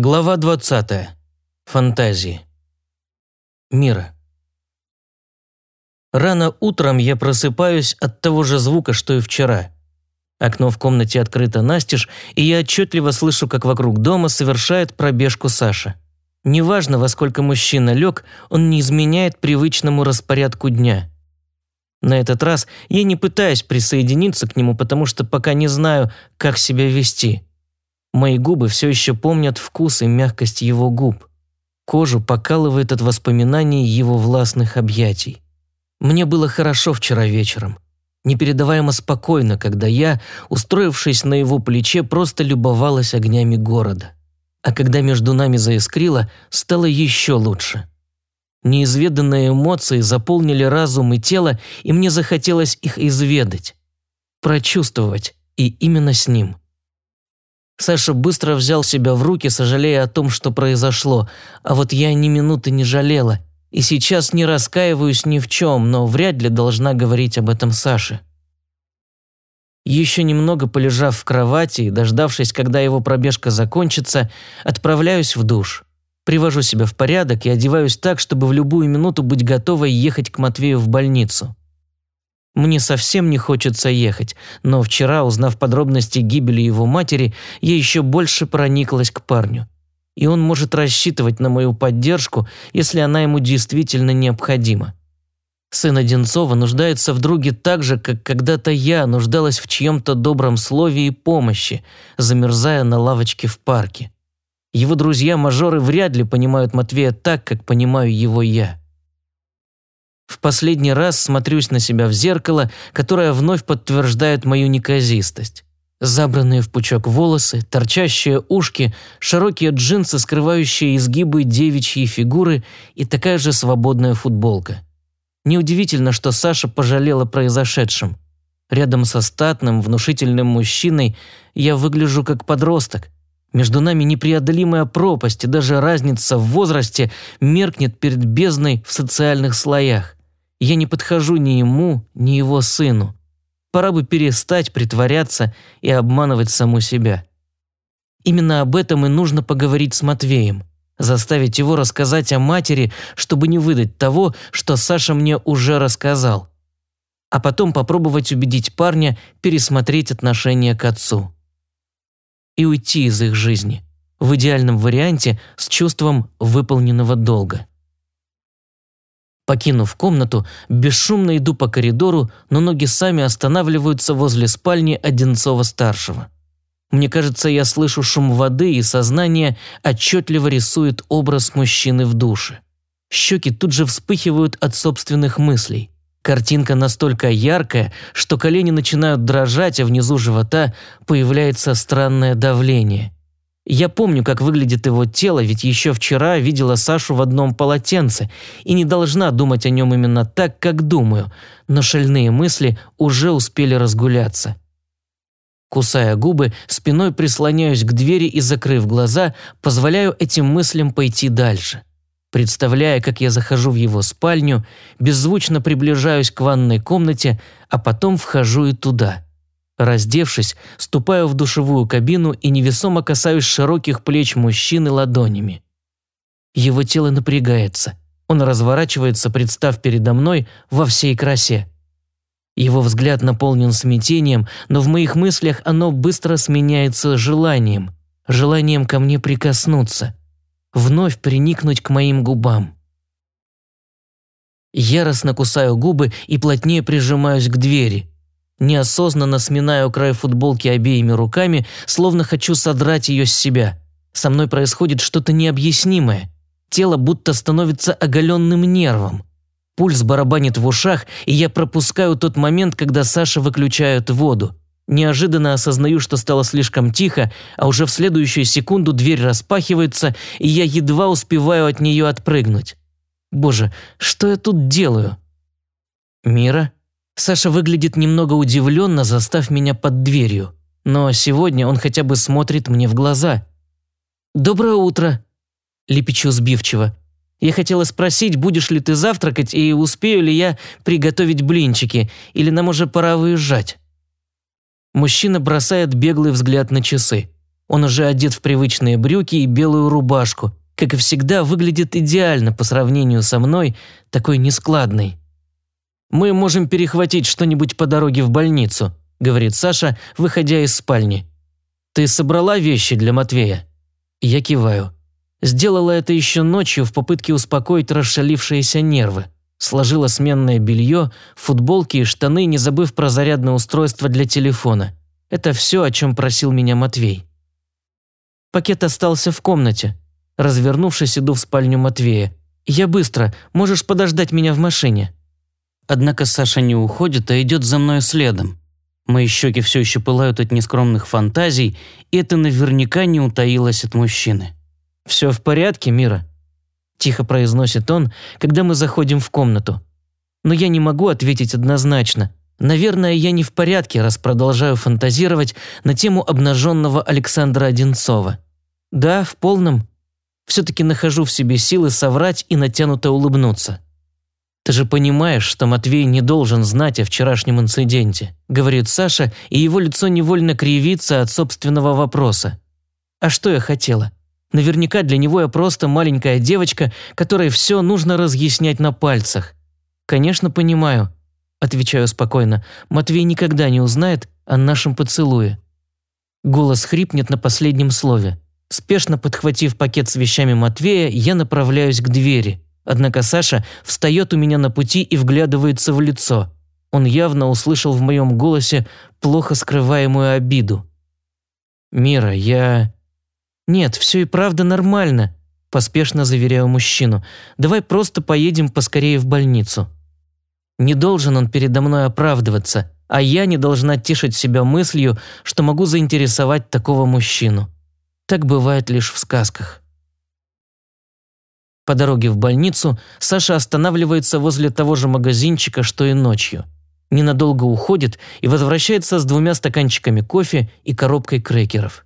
Глава 20. Фантазии. Мира. Рано утром я просыпаюсь от того же звука, что и вчера. Окно в комнате открыто настежь, и я отчетливо слышу, как вокруг дома совершает пробежку Саша. Неважно, во сколько мужчина лег, он не изменяет привычному распорядку дня. На этот раз я не пытаюсь присоединиться к нему, потому что пока не знаю, как себя вести – Мои губы все еще помнят вкус и мягкость его губ. Кожу покалывает от воспоминаний его властных объятий. Мне было хорошо вчера вечером. Непередаваемо спокойно, когда я, устроившись на его плече, просто любовалась огнями города. А когда между нами заискрило, стало еще лучше. Неизведанные эмоции заполнили разум и тело, и мне захотелось их изведать, прочувствовать, и именно с ним – Саша быстро взял себя в руки, сожалея о том, что произошло, а вот я ни минуты не жалела. И сейчас не раскаиваюсь ни в чем, но вряд ли должна говорить об этом Саше. Еще немного полежав в кровати и дождавшись, когда его пробежка закончится, отправляюсь в душ. Привожу себя в порядок и одеваюсь так, чтобы в любую минуту быть готовой ехать к Матвею в больницу. Мне совсем не хочется ехать, но вчера, узнав подробности гибели его матери, я еще больше прониклась к парню. И он может рассчитывать на мою поддержку, если она ему действительно необходима. Сын Одинцова нуждается в друге так же, как когда-то я нуждалась в чьем-то добром слове и помощи, замерзая на лавочке в парке. Его друзья-мажоры вряд ли понимают Матвея так, как понимаю его я. В последний раз смотрюсь на себя в зеркало, которое вновь подтверждает мою неказистость. Забранные в пучок волосы, торчащие ушки, широкие джинсы, скрывающие изгибы девичьей фигуры и такая же свободная футболка. Неудивительно, что Саша пожалела произошедшем. Рядом со статным, внушительным мужчиной я выгляжу как подросток. Между нами непреодолимая пропасть, и даже разница в возрасте меркнет перед бездной в социальных слоях. Я не подхожу ни ему, ни его сыну. Пора бы перестать притворяться и обманывать саму себя. Именно об этом и нужно поговорить с Матвеем. Заставить его рассказать о матери, чтобы не выдать того, что Саша мне уже рассказал. А потом попробовать убедить парня пересмотреть отношение к отцу. И уйти из их жизни. В идеальном варианте с чувством выполненного долга. Покинув комнату, бесшумно иду по коридору, но ноги сами останавливаются возле спальни Одинцова-старшего. Мне кажется, я слышу шум воды, и сознание отчетливо рисует образ мужчины в душе. Щеки тут же вспыхивают от собственных мыслей. Картинка настолько яркая, что колени начинают дрожать, а внизу живота появляется странное давление – я помню, как выглядит его тело, ведь еще вчера видела Сашу в одном полотенце и не должна думать о нем именно так, как думаю, но шальные мысли уже успели разгуляться. Кусая губы, спиной прислоняюсь к двери и, закрыв глаза, позволяю этим мыслям пойти дальше. Представляя, как я захожу в его спальню, беззвучно приближаюсь к ванной комнате, а потом вхожу и туда – Раздевшись, ступаю в душевую кабину и невесомо касаюсь широких плеч мужчины ладонями. Его тело напрягается. Он разворачивается, представ передо мной во всей красе. Его взгляд наполнен смятением, но в моих мыслях оно быстро сменяется желанием. Желанием ко мне прикоснуться. Вновь приникнуть к моим губам. Яростно кусаю губы и плотнее прижимаюсь к двери. Неосознанно сминаю край футболки обеими руками, словно хочу содрать ее с себя. Со мной происходит что-то необъяснимое. Тело будто становится оголенным нервом. Пульс барабанит в ушах, и я пропускаю тот момент, когда Саша выключает воду. Неожиданно осознаю, что стало слишком тихо, а уже в следующую секунду дверь распахивается, и я едва успеваю от нее отпрыгнуть. Боже, что я тут делаю? Мира? Саша выглядит немного удивленно, застав меня под дверью. Но сегодня он хотя бы смотрит мне в глаза. «Доброе утро», – лепечу сбивчиво. «Я хотела спросить, будешь ли ты завтракать и успею ли я приготовить блинчики, или нам уже пора выезжать?» Мужчина бросает беглый взгляд на часы. Он уже одет в привычные брюки и белую рубашку, как и всегда, выглядит идеально по сравнению со мной, такой нескладной. «Мы можем перехватить что-нибудь по дороге в больницу», – говорит Саша, выходя из спальни. «Ты собрала вещи для Матвея?» Я киваю. Сделала это еще ночью в попытке успокоить расшалившиеся нервы. Сложила сменное белье, футболки и штаны, не забыв про зарядное устройство для телефона. Это все, о чем просил меня Матвей. Пакет остался в комнате. Развернувшись, иду в спальню Матвея. «Я быстро, можешь подождать меня в машине». Однако Саша не уходит, а идет за мной следом. Мои щеки все еще пылают от нескромных фантазий, и это наверняка не утаилось от мужчины. «Все в порядке, Мира?» Тихо произносит он, когда мы заходим в комнату. Но я не могу ответить однозначно. Наверное, я не в порядке, раз продолжаю фантазировать на тему обнаженного Александра Одинцова. Да, в полном. Все-таки нахожу в себе силы соврать и натянуто улыбнуться. «Ты же понимаешь, что Матвей не должен знать о вчерашнем инциденте», говорит Саша, и его лицо невольно кривится от собственного вопроса. «А что я хотела? Наверняка для него я просто маленькая девочка, которой все нужно разъяснять на пальцах. Конечно, понимаю», отвечаю спокойно, Матвей никогда не узнает о нашем поцелуе. Голос хрипнет на последнем слове. Спешно подхватив пакет с вещами Матвея, я направляюсь к двери – Однако Саша встает у меня на пути и вглядывается в лицо. Он явно услышал в моем голосе плохо скрываемую обиду. «Мира, я...» «Нет, все и правда нормально», – поспешно заверяю мужчину. «Давай просто поедем поскорее в больницу». Не должен он передо мной оправдываться, а я не должна тешить себя мыслью, что могу заинтересовать такого мужчину. Так бывает лишь в сказках. По дороге в больницу Саша останавливается возле того же магазинчика, что и ночью. Ненадолго уходит и возвращается с двумя стаканчиками кофе и коробкой крекеров.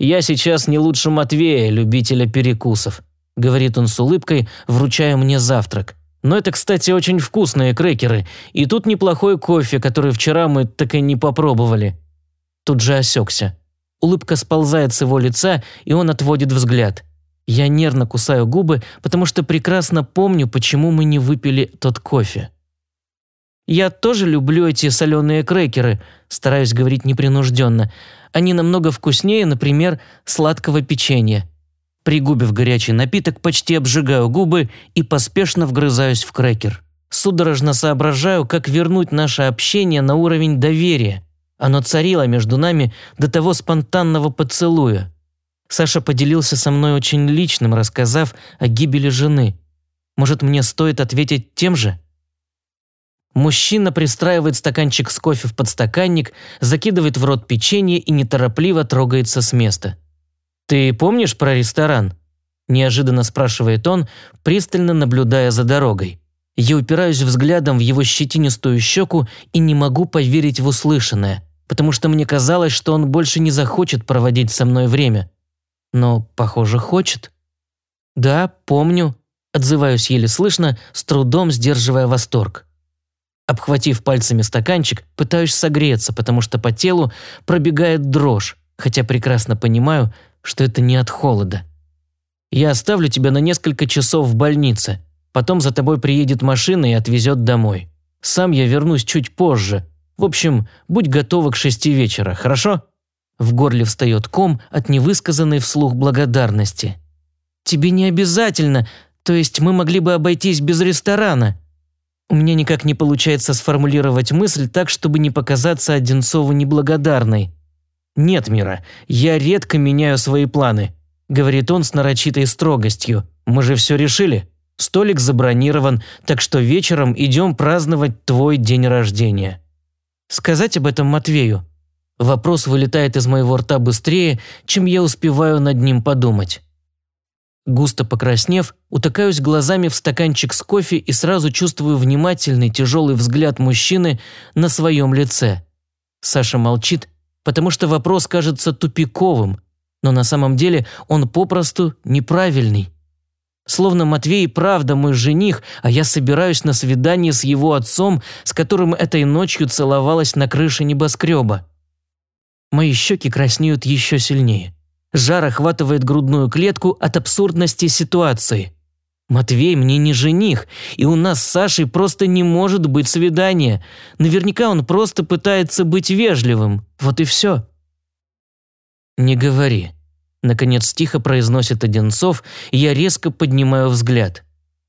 «Я сейчас не лучше Матвея, любителя перекусов», – говорит он с улыбкой, вручая мне завтрак. «Но это, кстати, очень вкусные крекеры, и тут неплохой кофе, который вчера мы так и не попробовали». Тут же осекся. Улыбка сползает с его лица, и он отводит взгляд. Я нервно кусаю губы, потому что прекрасно помню, почему мы не выпили тот кофе. Я тоже люблю эти соленые крекеры, стараюсь говорить непринужденно. Они намного вкуснее, например, сладкого печенья. Пригубив горячий напиток, почти обжигаю губы и поспешно вгрызаюсь в крекер. Судорожно соображаю, как вернуть наше общение на уровень доверия. Оно царило между нами до того спонтанного поцелуя. Саша поделился со мной очень личным, рассказав о гибели жены. Может, мне стоит ответить тем же? Мужчина пристраивает стаканчик с кофе в подстаканник, закидывает в рот печенье и неторопливо трогается с места. «Ты помнишь про ресторан?» – неожиданно спрашивает он, пристально наблюдая за дорогой. Я упираюсь взглядом в его щетинистую щеку и не могу поверить в услышанное, потому что мне казалось, что он больше не захочет проводить со мной время но, похоже, хочет. «Да, помню», – отзываюсь еле слышно, с трудом сдерживая восторг. Обхватив пальцами стаканчик, пытаюсь согреться, потому что по телу пробегает дрожь, хотя прекрасно понимаю, что это не от холода. «Я оставлю тебя на несколько часов в больнице. Потом за тобой приедет машина и отвезет домой. Сам я вернусь чуть позже. В общем, будь готова к шести вечера, хорошо?» В горле встает ком от невысказанной вслух благодарности. «Тебе не обязательно, то есть мы могли бы обойтись без ресторана». У меня никак не получается сформулировать мысль так, чтобы не показаться Одинцову неблагодарной. «Нет, Мира, я редко меняю свои планы», – говорит он с нарочитой строгостью. «Мы же все решили. Столик забронирован, так что вечером идем праздновать твой день рождения». Сказать об этом Матвею? Вопрос вылетает из моего рта быстрее, чем я успеваю над ним подумать. Густо покраснев, утыкаюсь глазами в стаканчик с кофе и сразу чувствую внимательный тяжелый взгляд мужчины на своем лице. Саша молчит, потому что вопрос кажется тупиковым, но на самом деле он попросту неправильный. Словно Матвей правда мой жених, а я собираюсь на свидание с его отцом, с которым этой ночью целовалась на крыше небоскреба. Мои щеки краснеют еще сильнее. Жар охватывает грудную клетку от абсурдности ситуации. Матвей мне не жених, и у нас с Сашей просто не может быть свидания. Наверняка он просто пытается быть вежливым. Вот и все. «Не говори», – наконец тихо произносит Одинцов, и я резко поднимаю взгляд.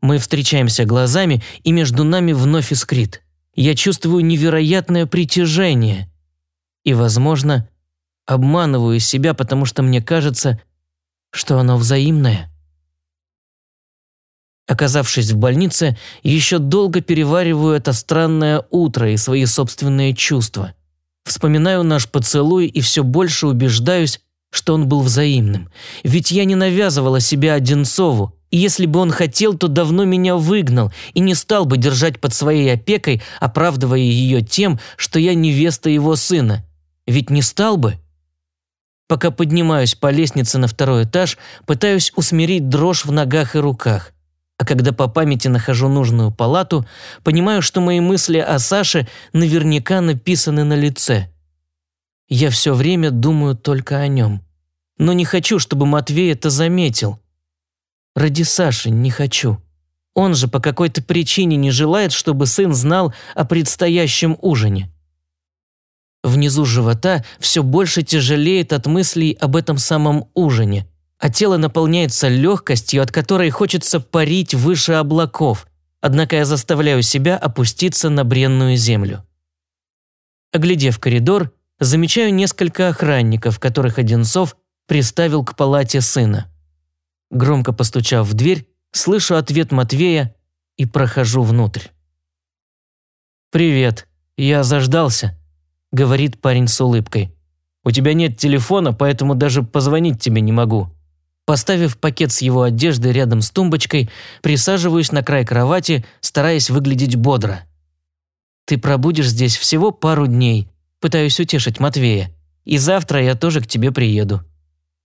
Мы встречаемся глазами, и между нами вновь искрит. Я чувствую невероятное притяжение. И, возможно, обманываю себя, потому что мне кажется, что оно взаимное. Оказавшись в больнице, еще долго перевариваю это странное утро и свои собственные чувства. Вспоминаю наш поцелуй и все больше убеждаюсь, что он был взаимным. Ведь я не навязывала себя Одинцову, и если бы он хотел, то давно меня выгнал и не стал бы держать под своей опекой, оправдывая ее тем, что я невеста его сына. Ведь не стал бы. Пока поднимаюсь по лестнице на второй этаж, пытаюсь усмирить дрожь в ногах и руках. А когда по памяти нахожу нужную палату, понимаю, что мои мысли о Саше наверняка написаны на лице. Я все время думаю только о нем. Но не хочу, чтобы Матвей это заметил. Ради Саши не хочу. Он же по какой-то причине не желает, чтобы сын знал о предстоящем ужине. Внизу живота все больше тяжелеет от мыслей об этом самом ужине, а тело наполняется легкостью, от которой хочется парить выше облаков, однако я заставляю себя опуститься на бренную землю. Оглядев коридор, замечаю несколько охранников, которых Одинцов приставил к палате сына. Громко постучав в дверь, слышу ответ Матвея и прохожу внутрь. «Привет, я заждался», – говорит парень с улыбкой. «У тебя нет телефона, поэтому даже позвонить тебе не могу». Поставив пакет с его одеждой рядом с тумбочкой, присаживаюсь на край кровати, стараясь выглядеть бодро. «Ты пробудешь здесь всего пару дней», пытаюсь утешить Матвея. «И завтра я тоже к тебе приеду».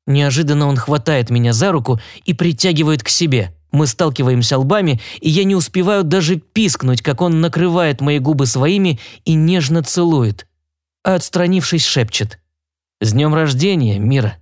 Неожиданно он хватает меня за руку и притягивает к себе. Мы сталкиваемся лбами, и я не успеваю даже пискнуть, как он накрывает мои губы своими и нежно целует. Отстранившись, шепчет. «С днем рождения, Мира!»